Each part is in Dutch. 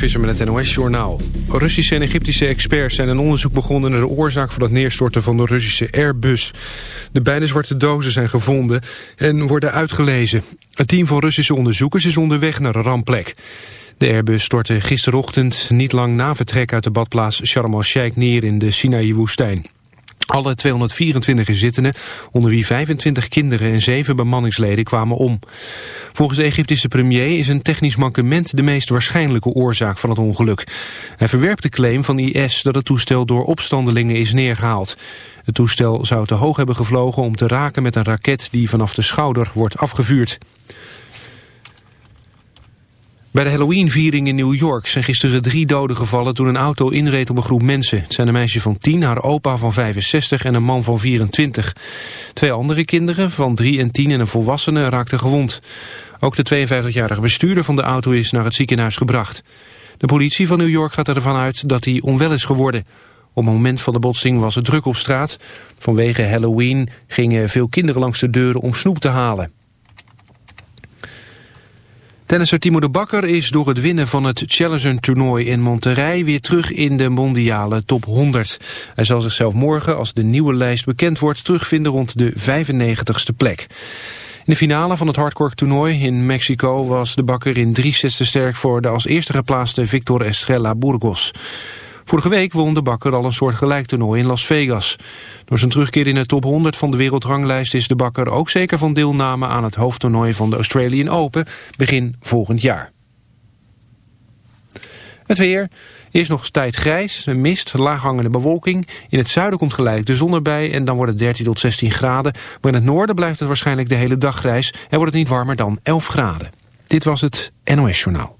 Visser met het NOS-journaal. Russische en Egyptische experts zijn een onderzoek begonnen... naar de oorzaak van het neerstorten van de Russische Airbus. De beide zwarte dozen zijn gevonden en worden uitgelezen. Het team van Russische onderzoekers is onderweg naar de rampplek. De Airbus stortte gisterochtend niet lang na vertrek uit de badplaats Sharm el-Sheikh neer in de Sinaï-woestijn. Alle 224 inzittenden, onder wie 25 kinderen en 7 bemanningsleden, kwamen om. Volgens de Egyptische premier is een technisch mankement de meest waarschijnlijke oorzaak van het ongeluk. Hij verwerpt de claim van IS dat het toestel door opstandelingen is neergehaald. Het toestel zou te hoog hebben gevlogen om te raken met een raket die vanaf de schouder wordt afgevuurd. Bij de Halloween-viering in New York zijn gisteren drie doden gevallen toen een auto inreed op een groep mensen. Het zijn een meisje van 10, haar opa van 65 en een man van 24. Twee andere kinderen van 3 en 10 en een volwassene raakten gewond. Ook de 52-jarige bestuurder van de auto is naar het ziekenhuis gebracht. De politie van New York gaat ervan uit dat hij onwel is geworden. Op het moment van de botsing was het druk op straat. Vanwege Halloween gingen veel kinderen langs de deuren om snoep te halen. Tennisser Timo de Bakker is door het winnen van het Challenger-toernooi in Monterrey weer terug in de mondiale top 100. Hij zal zichzelf morgen, als de nieuwe lijst bekend wordt, terugvinden rond de 95ste plek. In de finale van het hardcore-toernooi in Mexico was de Bakker in drie sets sterk voor de als eerste geplaatste Victor Estrella Burgos. Vorige week won de Bakker al een soort gelijk toernooi in Las Vegas. Door zijn terugkeer in de top 100 van de wereldranglijst is de Bakker ook zeker van deelname aan het hoofdtoernooi van de Australian Open begin volgend jaar. Het weer is nog tijd grijs, mist, laaghangende bewolking. In het zuiden komt gelijk de zon erbij en dan wordt het 13 tot 16 graden. Maar in het noorden blijft het waarschijnlijk de hele dag grijs en wordt het niet warmer dan 11 graden. Dit was het NOS Journaal.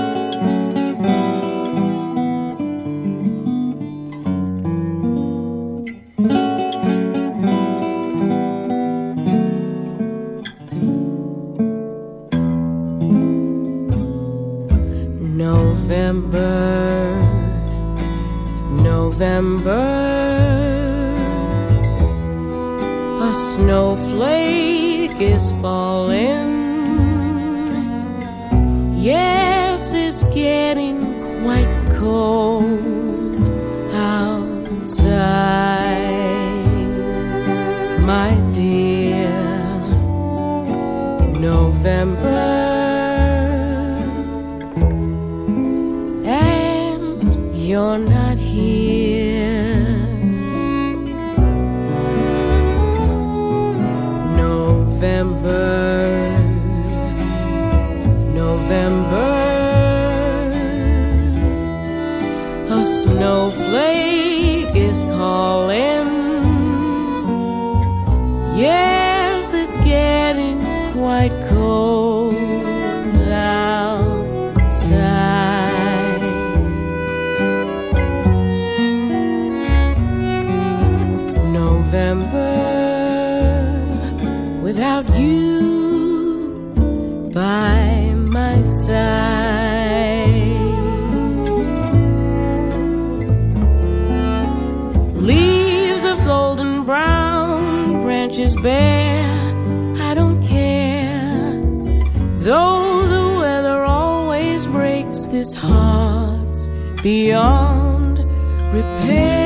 This heart's beyond repair.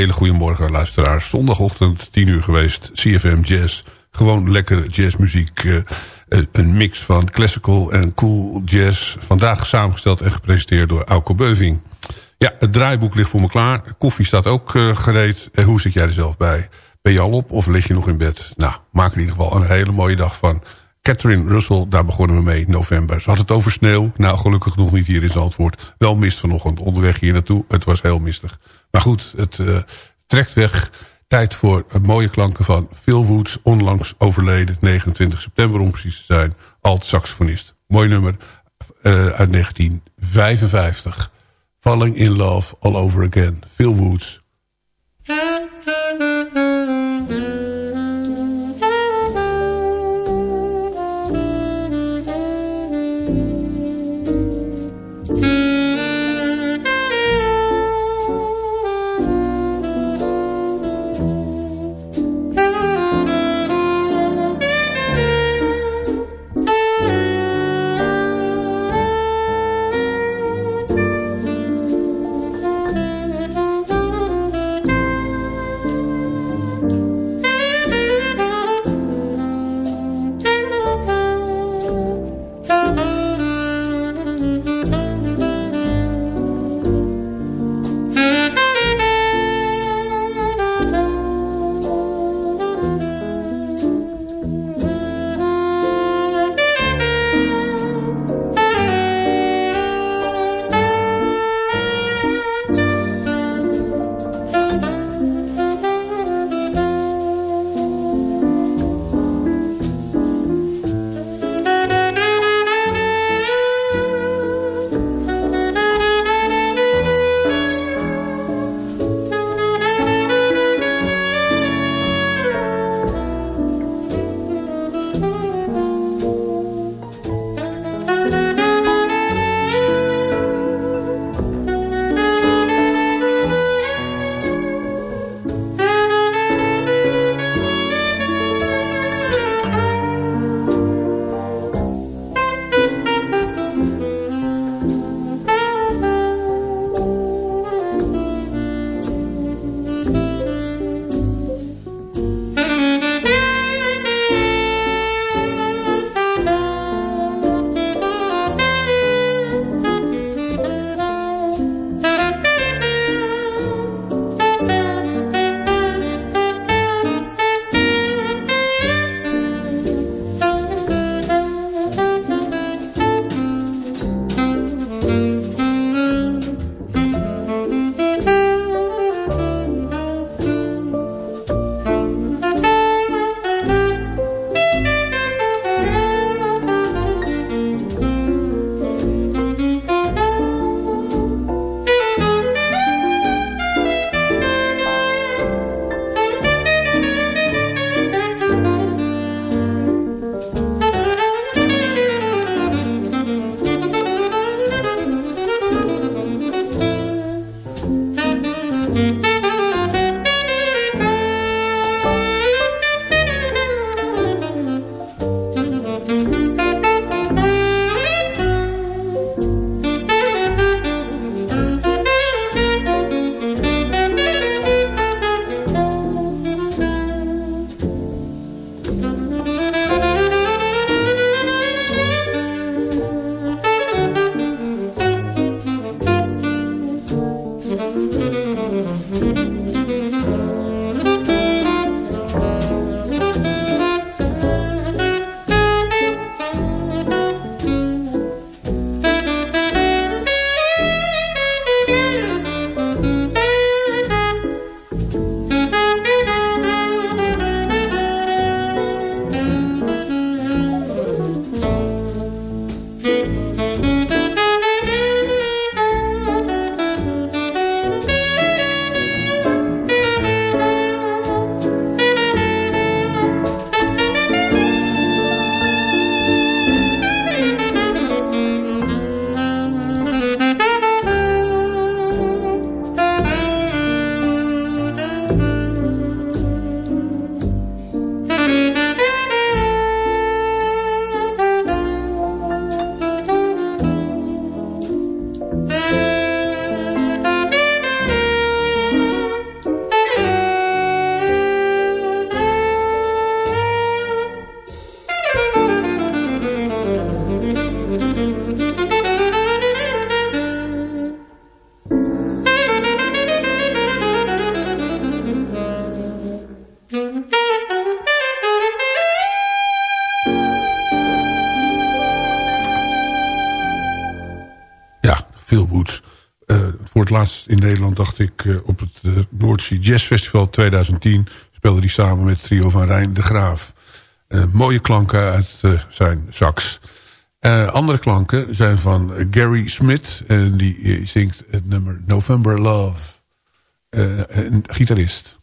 Hele goede morgen luisteraars. Zondagochtend 10 uur geweest. CFM Jazz. Gewoon lekkere jazzmuziek. eh, eh, een mix van classical en cool jazz. Vandaag samengesteld en gepresenteerd door Auko Beuving. Ja, het draaiboek ligt voor me klaar. Koffie staat ook eh, gereed. En hoe zit jij er zelf bij? Ben je al op of lig je nog in bed? Nou, maak er in ieder geval een hele mooie dag van. Catherine Russell, daar begonnen we mee in november. Ze had het over sneeuw. Nou, gelukkig nog niet hier in Zandvoort. Wel mist vanochtend onderweg hier naartoe. Het was heel mistig. Maar goed, het eh, trekt weg. Tijd voor eh, mooie klanken van Phil Woods. Onlangs overleden, 29 september om precies te zijn. Alt saxofonist. Mooi nummer eh, uit 1955. Falling in Love All Over Again. Phil Woods. Laatst in Nederland dacht ik uh, op het uh, Noordzee Jazz Festival 2010... speelde hij samen met trio van Rijn de Graaf. mooie klanken uit zijn sax. andere klanken zijn van Gary Smith. En die zingt het nummer November Love. een gitarist.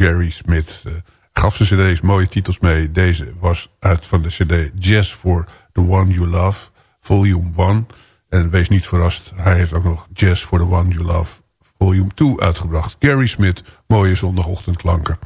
Gary Smith. Uh, gaf zijn cd's mooie titels mee. Deze was uit van de cd Jazz for the One You Love, volume 1. En wees niet verrast, hij heeft ook nog Jazz for the One You Love, volume 2 uitgebracht. Gary Smith, mooie zondagochtendklanken.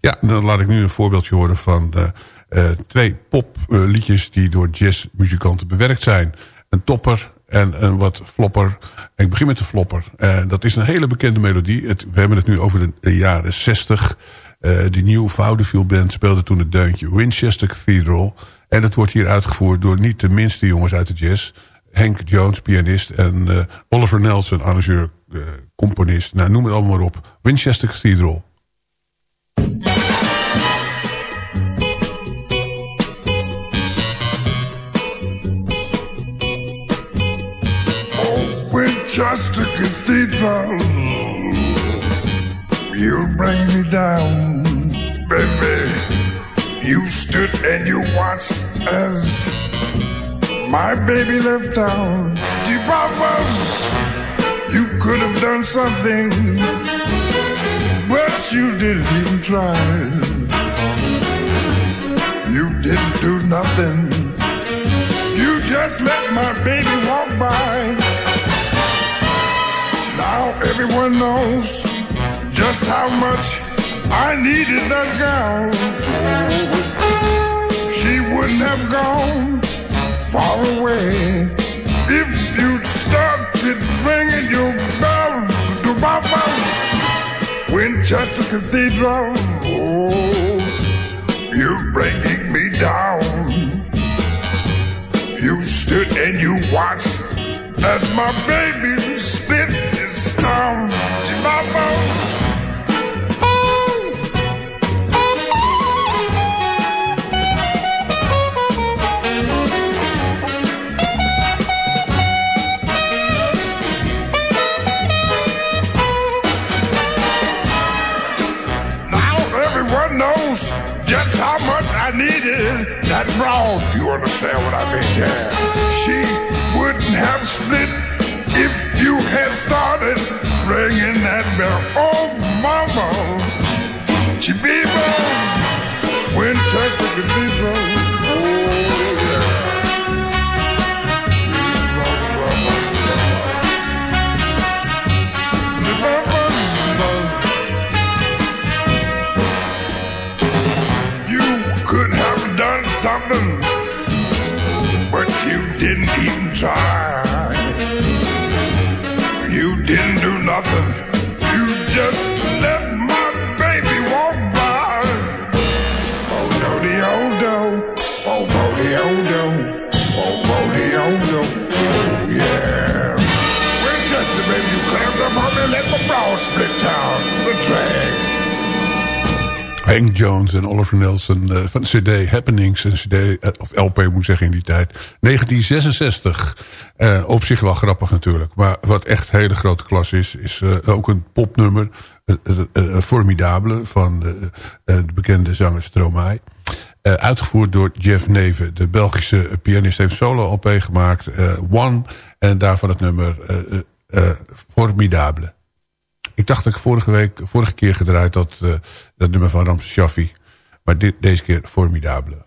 Ja, dan laat ik nu een voorbeeldje horen van uh, uh, twee popliedjes... die door jazzmuzikanten bewerkt zijn. Een topper En een wat flopper. Ik begin met de flopper. En dat is een hele bekende melodie. Het, we hebben het nu over de, jaren 60. Uh, die New Vaudeville Band speelde toen het deuntje Winchester Cathedral. En dat wordt hier uitgevoerd door niet de minste jongens uit de jazz. Hank Jones, pianist. En uh, Oliver Nelson, arrangeur, componist. Nou, noem het allemaal maar op. Winchester Cathedral. Just a cathedral. You bring me down, baby. You stood and you watched as my baby left town. Deep you could have done something, but you didn't even try. You didn't do nothing. You just let my baby walk by. Now everyone knows just how much I needed that girl. She wouldn't have gone far away if you'd started ringing your bell to Papa Winchester Cathedral. Oh, you're breaking me down. You stood and you watched as my baby just how much I needed that broad. You understand what I mean? Yeah. She wouldn't have split if you had started ringing that bell. Oh, mama, she be back. Winchester Cathedral. Oh, something, but you didn't even try didn't do nothing. Hank Jones en Oliver Nelson uh, van CD Happenings. Een CD, uh, of LP moet ik zeggen in die tijd. 1966. Uh, op zich wel grappig natuurlijk. Maar wat echt hele grote klas is, is ook een popnummer. Een formidabele van de bekende zanger Stromae. uitgevoerd door Jeff Neven. De Belgische pianist heeft solo LP gemaakt. One. En daarvan het nummer Formidable. Ik dacht dat ik vorige week, vorige keer gedraaid had, uh, dat nummer van Ramses Shaffi. Maar dit, deze keer Formidable.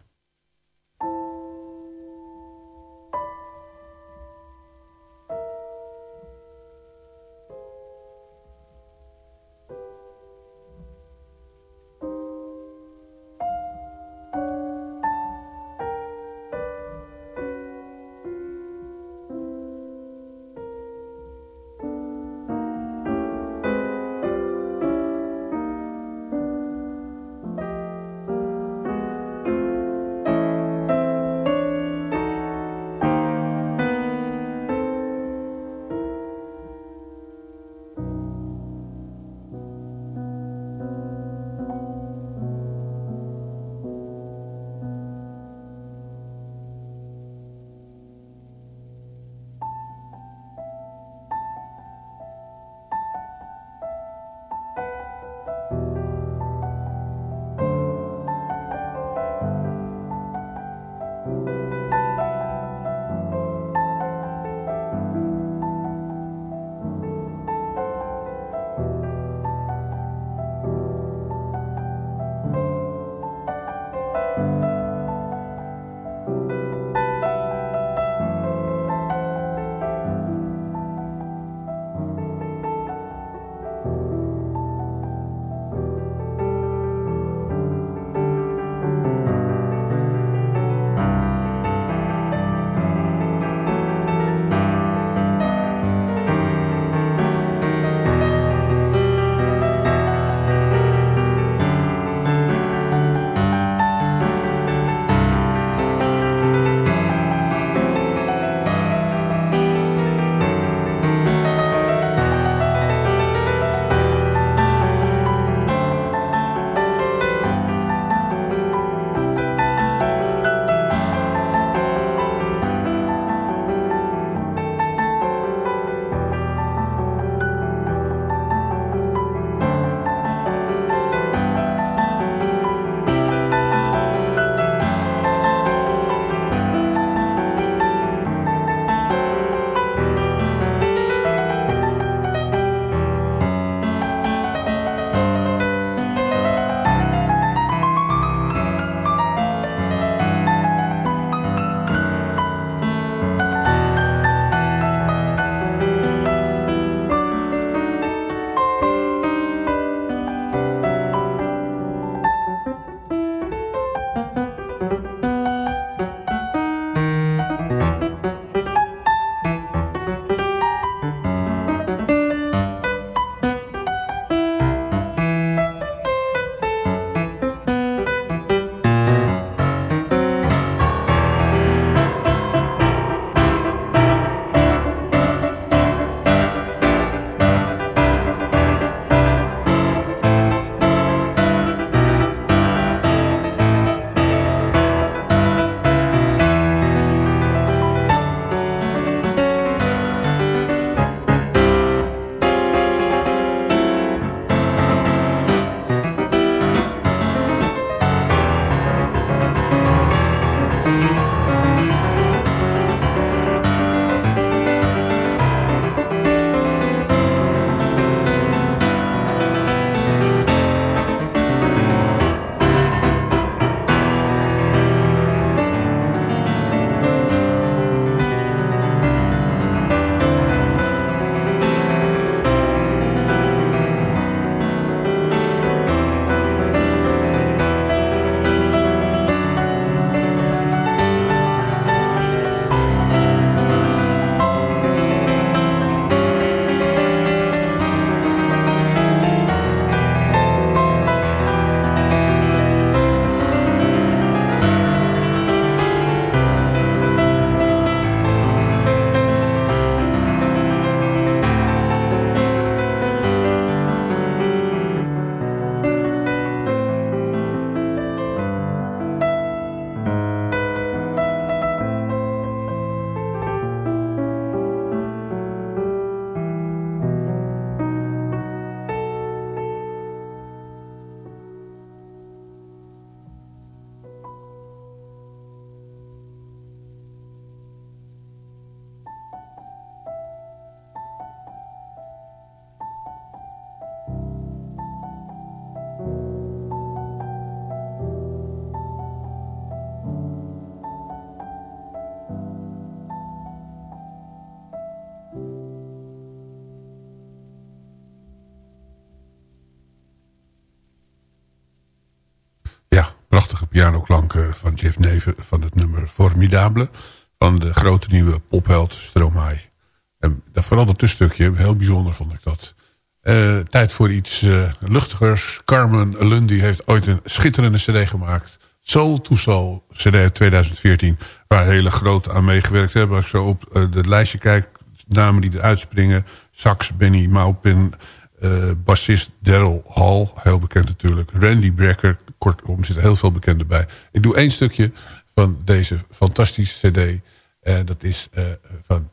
Pianoklanken van Jeff Neven van het nummer Formidable. Van de grote nieuwe popheld Stromae. En vooral dat tussenstukje, heel bijzonder vond ik dat. Uh, tijd voor iets uh, luchtigers. Carmen Lundy heeft ooit een schitterende cd gemaakt. Soul to Soul, cd 2014. Waar hele groot aan meegewerkt hebben. Als ik zo op het lijstje kijk, namen die eruit springen. Sax, Benny Maupin, bassist Daryl Hall, heel bekend natuurlijk. Randy Brecker, kortom, zitten heel veel bekenden bij. Ik doe één stukje van deze fantastische cd. En dat is van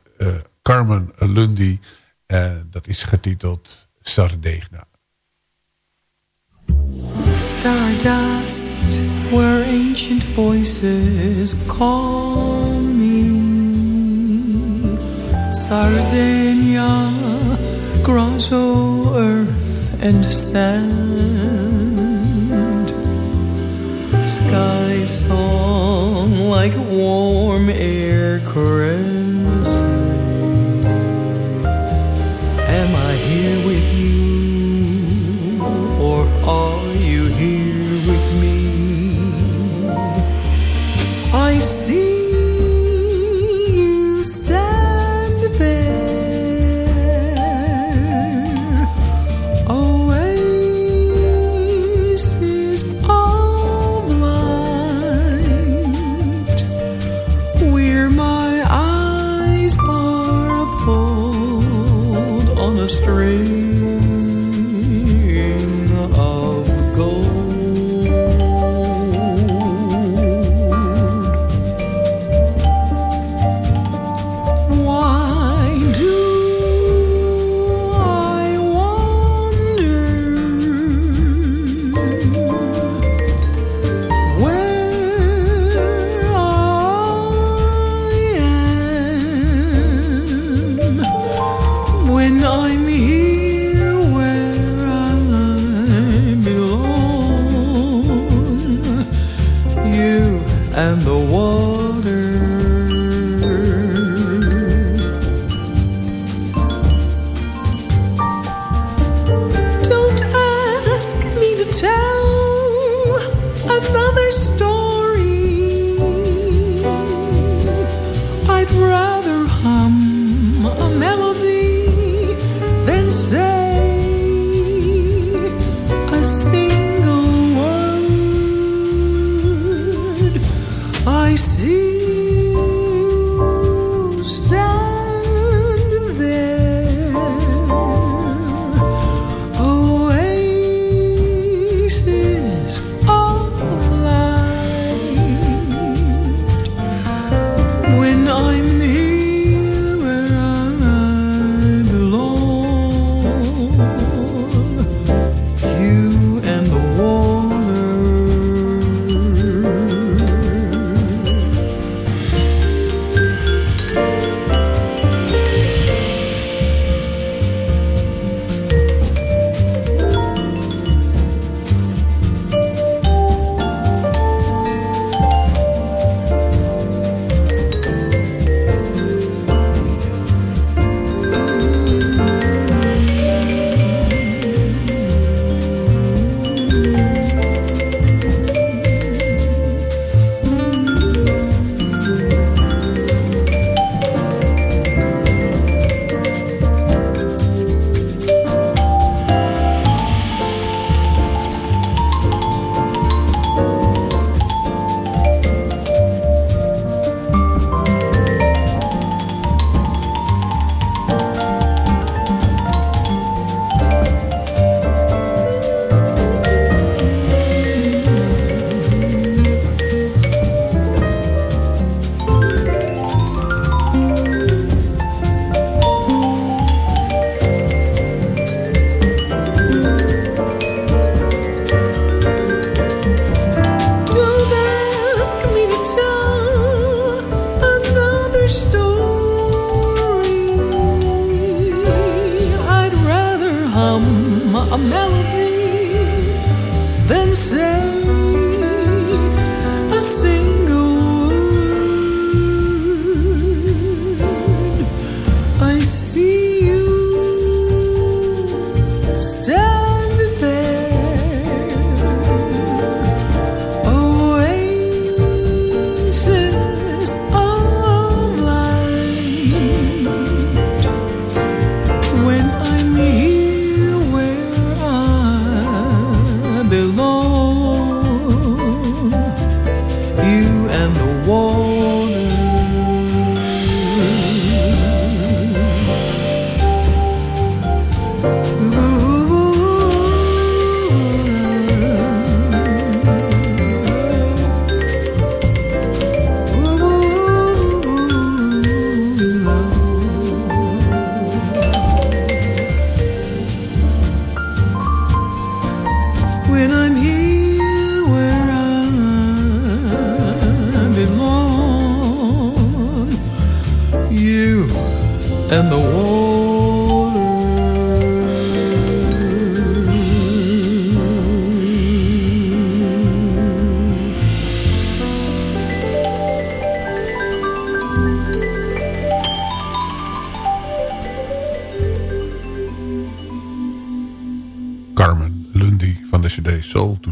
Carmen Lundy. En dat is getiteld Sardegna. Stardust, where ancient voices call me. Sardinia, grotto, earth, and sand. Sky song like warm air caress.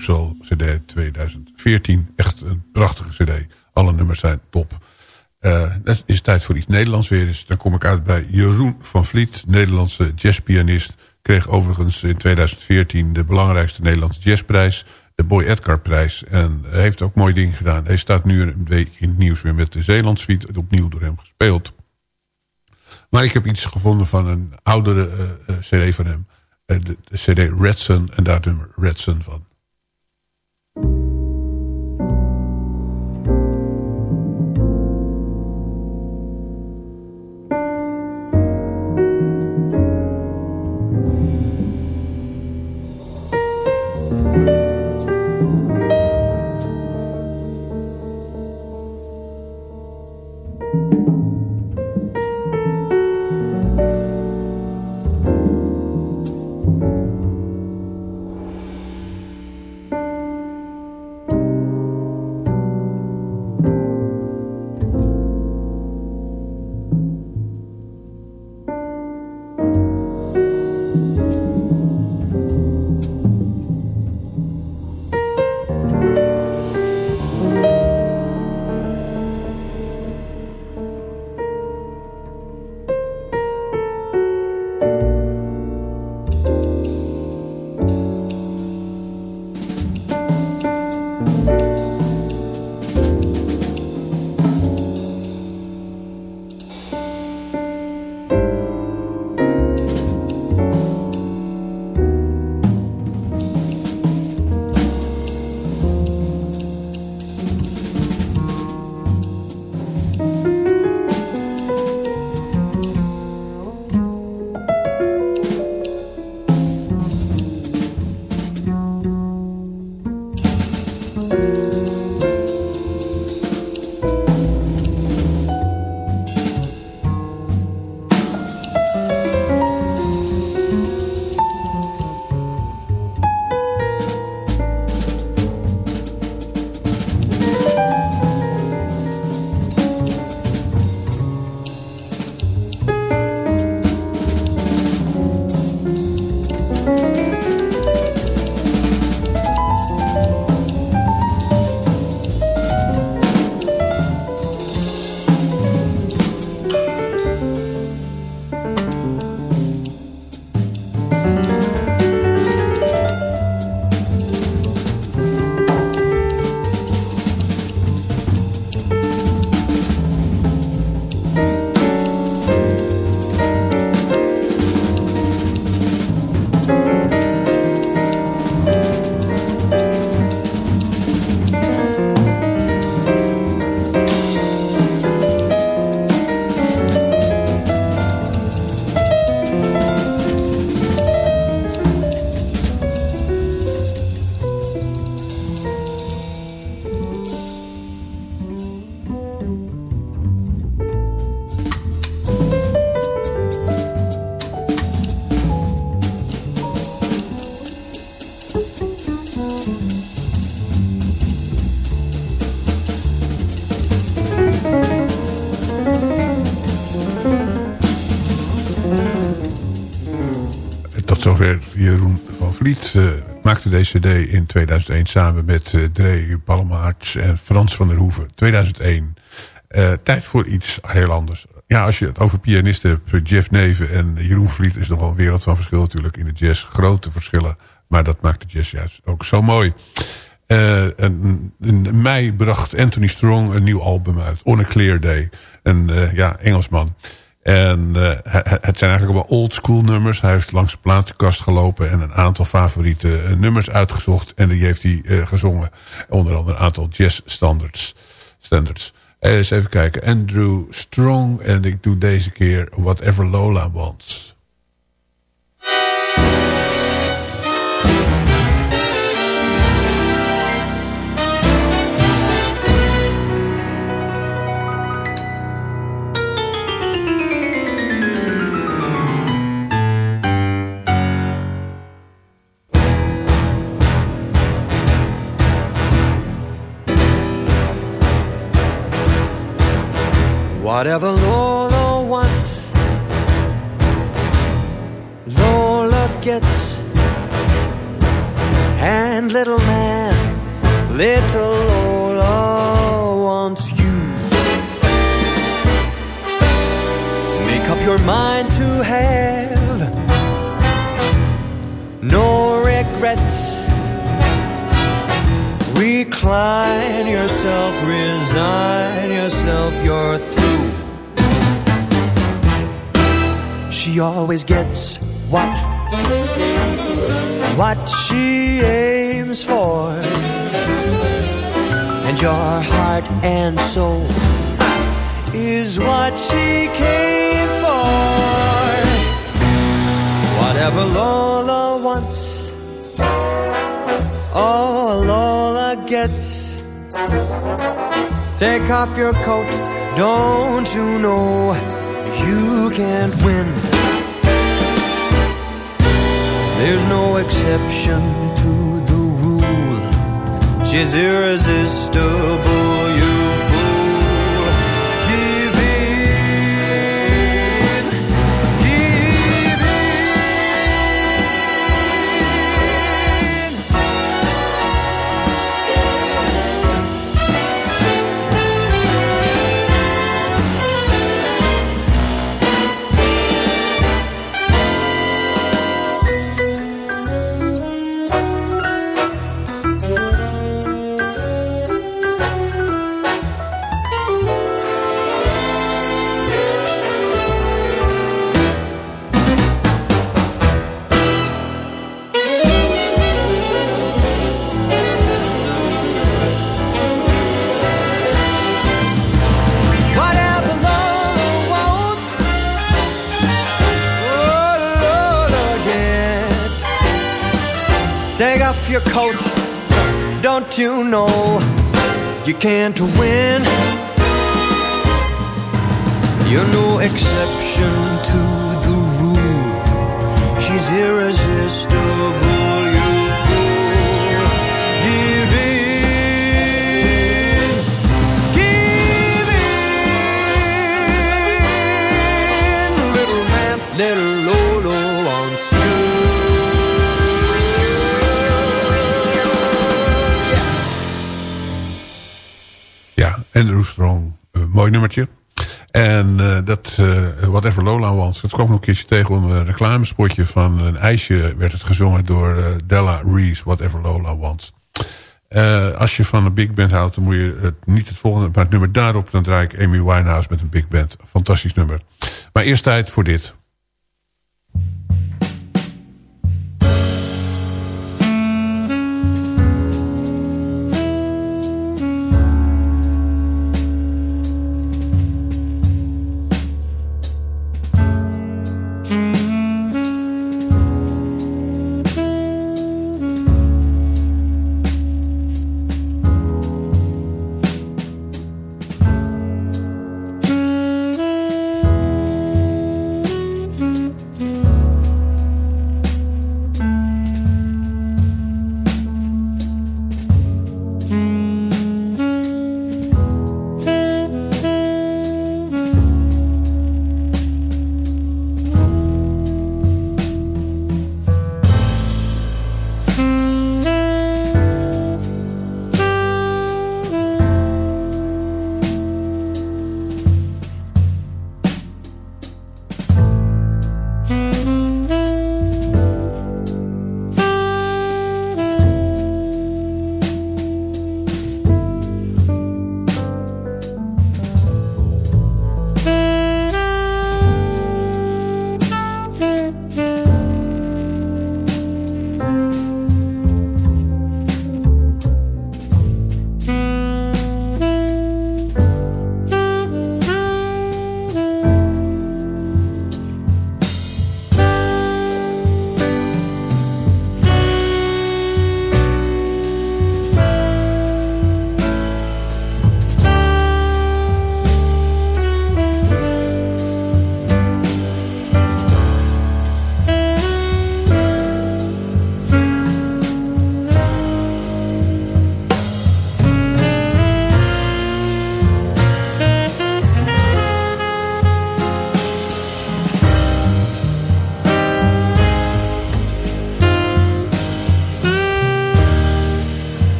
Soul cd 2014. Echt een prachtige cd. Alle nummers zijn top. Eh, het is tijd voor iets Nederlands weer. Dus dan kom ik uit bij Jeroen van Vliet, Nederlandse jazzpianist. Kreeg overigens in 2014 de belangrijkste Nederlandse jazzprijs. De Boy Edgar prijs. En heeft ook mooie dingen gedaan. Hij staat nu een week in het nieuws weer met de Zeeland Suite. Opnieuw door hem gespeeld. Maar ik heb iets gevonden van een oudere eh, eh, cd van hem. De, de cd Red Sun en daar het nummer Red Sun van. Vliet. Uh, maakte deze cd in 2001 samen met uh, Dree Palmaerts en Frans van der Hoeven. 2001. Uh, tijd voor iets heel anders. Ja, als je het over pianisten hebt, Jeff Neven en Jeroen Vliet... is nog een wereld van verschil natuurlijk in de jazz. Grote verschillen, maar dat maakt de jazz juist ook zo mooi. En, in mei bracht Anthony Strong een nieuw album uit. On a Clear Day. Een ja, Engelsman. En uh, het zijn eigenlijk allemaal old school nummers. Hij heeft langs de platenkast gelopen en een aantal favoriete nummers uitgezocht. En die heeft hij gezongen. Onder andere een aantal jazz standards. standards. eens even kijken. Andrew Strong. En ik doe deze keer Whatever Lola Wants. Whatever Lola wants, Lola gets. And little man, little Lola wants you. Make up your mind to have no regrets. Recline yourself, resign yourself, you're She always gets what? What she aims for. And your heart and soul is what she came for. Whatever Lola wants, oh, Lola gets. Take off your coat, don't you know you can't win? There's no exception to the rule. She's irresistible, you can't win? You're no exception Andrew Strong. Een mooi nummertje. En eh, dat, eh, Whatever Lola Wants, dat kwam nog een keertje tegen om een reclamespotje van een ijsje werd het gezongen door eh, Della Reese, Whatever Lola Wants. Eh, als je van een big band houdt, dan moet je niet het volgende, maar het nummer daarop, dan draai ik Amy Winehouse met een big band. Fantastisch nummer. Maar eerst tijd voor dit.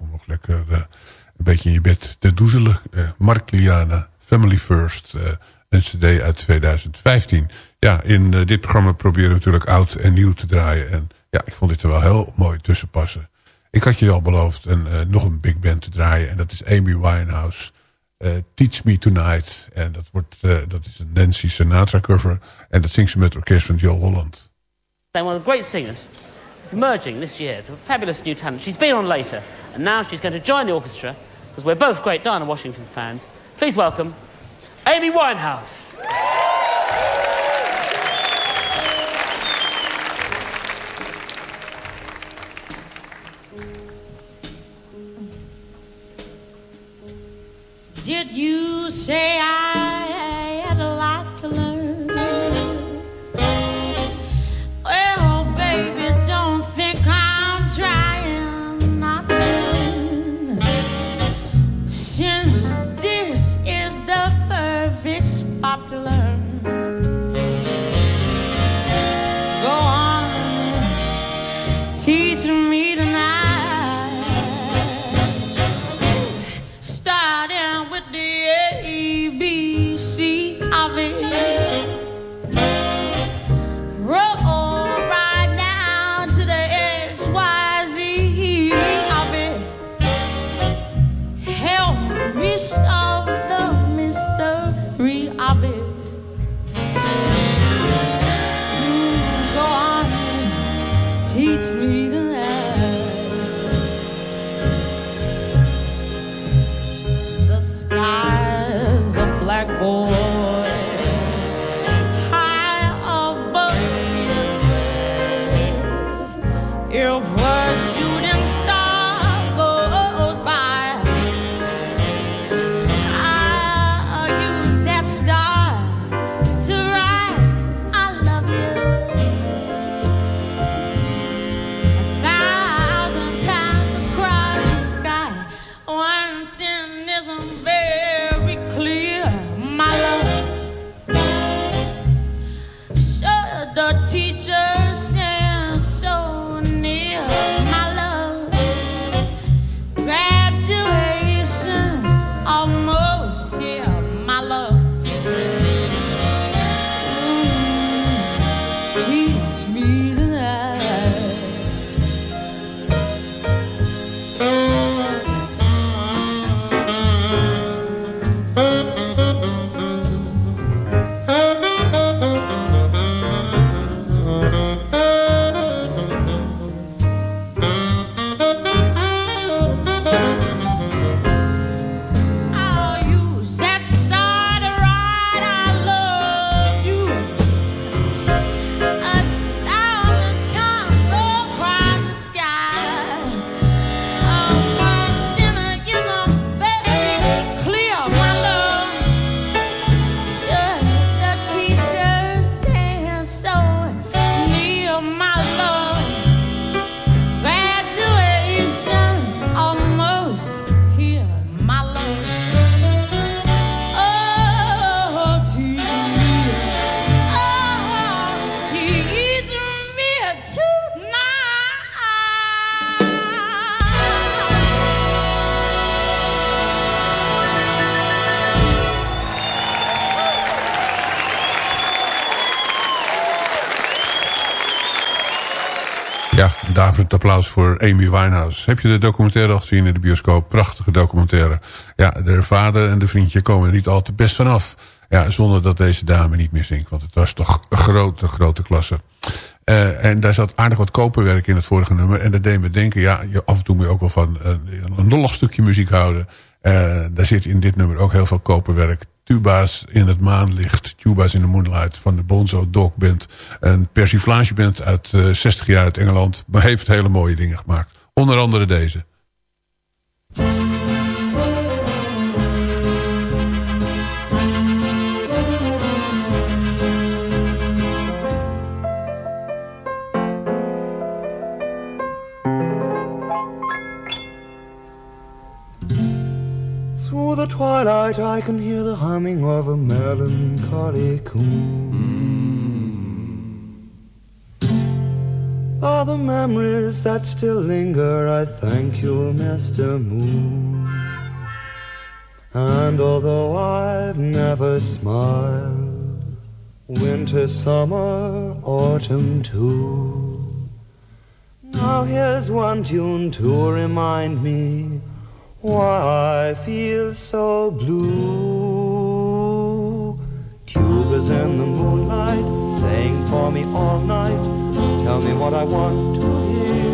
Om nog lekker eh, een beetje in je bed te doezelen. Eh Mark Liana, Family First. eh, een cd uit 2015. Ja, in dit programma proberen we natuurlijk oud en nieuw te draaien. En ja, ik vond dit er wel heel mooi tussen passen. Ik had je al beloofd een, nog een big band te draaien. En dat is Amy Winehouse. eh, Teach Me Tonight. En dat, wordt, dat is een Nancy Sinatra cover. En dat zingt ze met het orkest van Joe Holland. Then one of the great singers. She's emerging this year. It's a fabulous new talent. She's been on later, and now she's going to join the orchestra because we're both great Diana Washington fans. Please welcome Amy Winehouse. Did you say I applaus voor Amy Winehouse. Heb je de documentaire al gezien in de bioscoop? Prachtige documentaire. Ja, de vader en de vriendje komen er niet al te best vanaf. Ja, zonder dat deze dame niet meer zingt. Want het was toch grote, grote klasse. Eh, en daar zat aardig wat koperwerk in het vorige nummer. En dat deed me denken, ja, je, af en toe moet je ook wel van uh, een lollig stukje muziek houden. Uh, daar zit in dit nummer ook heel veel koperwerk. Tuba's in het maanlicht, Tuba's in the Moonlight van de Bonzo Dog Band. Een persiflageband uit 60 jaar uit Engeland. Maar heeft hele mooie dingen gemaakt. Onder andere deze. Through the twilight I can hear the humming of a melancholy coon. All the memories that still linger, I thank you, Mr. Moon. And although I've never smiled, winter, summer, autumn too, now here's one tune to remind me why I feel so blue. Tubas in the moonlight, playing for me all night. Tell me what I want to hear.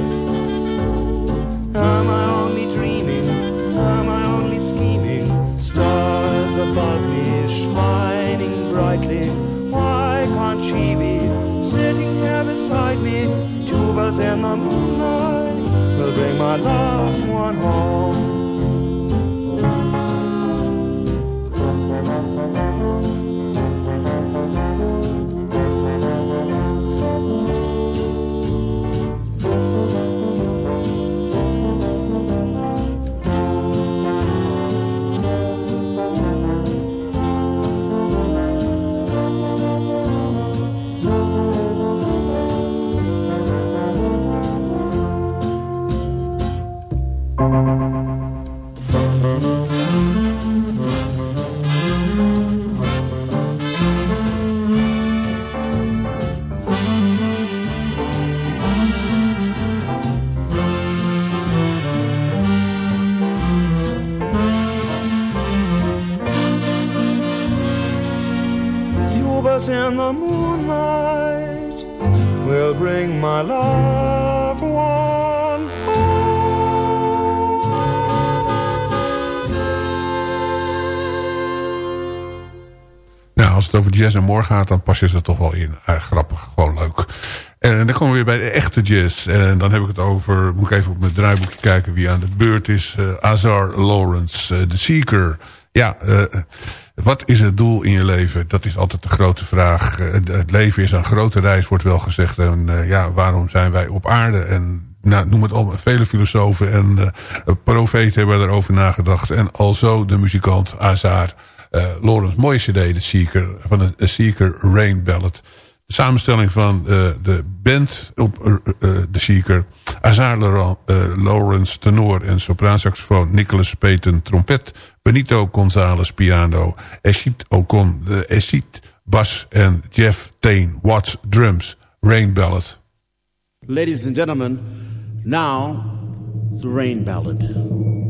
Am I only dreaming? Am I only scheming? Stars above me shining brightly. Why can't she be sitting here beside me? Tubas in the moonlight will bring my loved one home. In the moonlight will bring my loved one Nou, als het over jazz en morgen gaat, dan pas je er toch wel in. Uh, grappig, gewoon leuk. En dan komen we weer bij de echte jazz. En dan heb ik het over, moet ik even op mijn draaiboekje kijken wie aan de beurt is. Azar Lawrence, The Seeker. Ja, wat is het doel in je leven? Dat is altijd de grote vraag. Uh, het leven is een grote reis, wordt wel gezegd. En uh, ja, waarom zijn wij op aarde? En nou, noem het al, vele filosofen en uh, profeten hebben erover nagedacht. En alzo de muzikant Azar uh, Lawrence. Mooie cd, de Seeker, van de Seeker Rain Ballad. De samenstelling van uh, de band op uh, de Seeker. Azar Lawrence, tenor en sopraansaxofoon. Nicholas Payton, trompet. Benito Gonzalez, piano. Eshit Ocon, Eshit, bas. En Jeff Tain, Watts, drums. Rain Ballad. Ladies and gentlemen, now the Rain Ballad.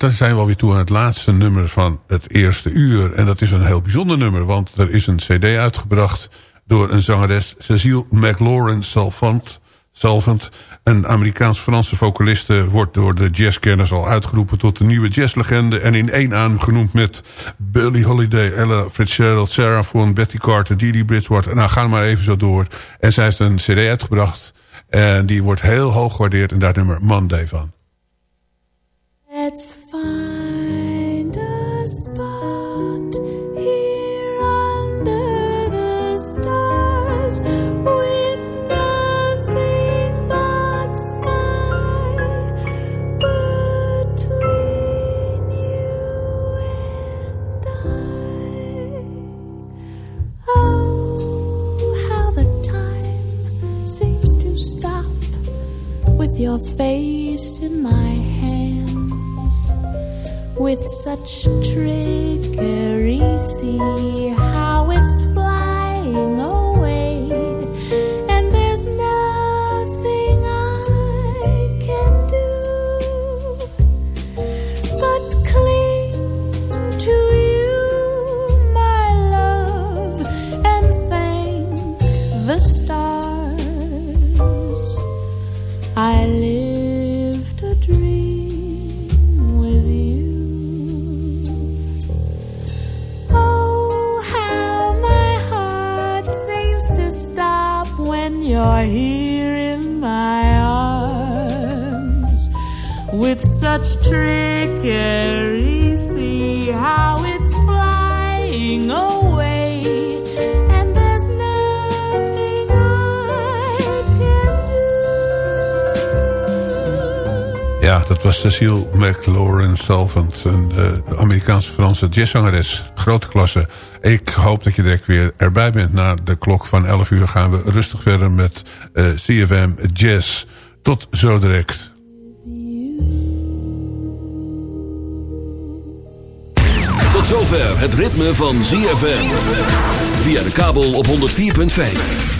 Dan zijn we alweer toe aan het laatste nummer van het eerste uur. En dat is een heel bijzonder nummer, want er is een cd uitgebracht... door een zangeres, Cecile McLaurin Salvant. Salvant, een Amerikaans-Franse vocaliste... wordt door de jazzkenners al uitgeroepen tot de nieuwe jazzlegende... en in één aan genoemd met Billie Holiday, Ella Fitzgerald... Sarah Vaughan, Betty Carter, Didi Bridgewater. Nou, ga maar even zo door. En zij heeft een cd uitgebracht... en die wordt heel hoog gewaardeerd... en daar nummer Monday van. It's fine. With such trickery. Cecile McLaurin Salvant, een uh, Amerikaanse-Franse jazzzangeres. Grote klasse. Ik hoop dat je direct weer erbij bent. Na de klok van 11 uur gaan we rustig verder met uh, CFM Jazz. Tot zo direct. Tot zover het ritme van ZFM. Via de kabel op 104.5.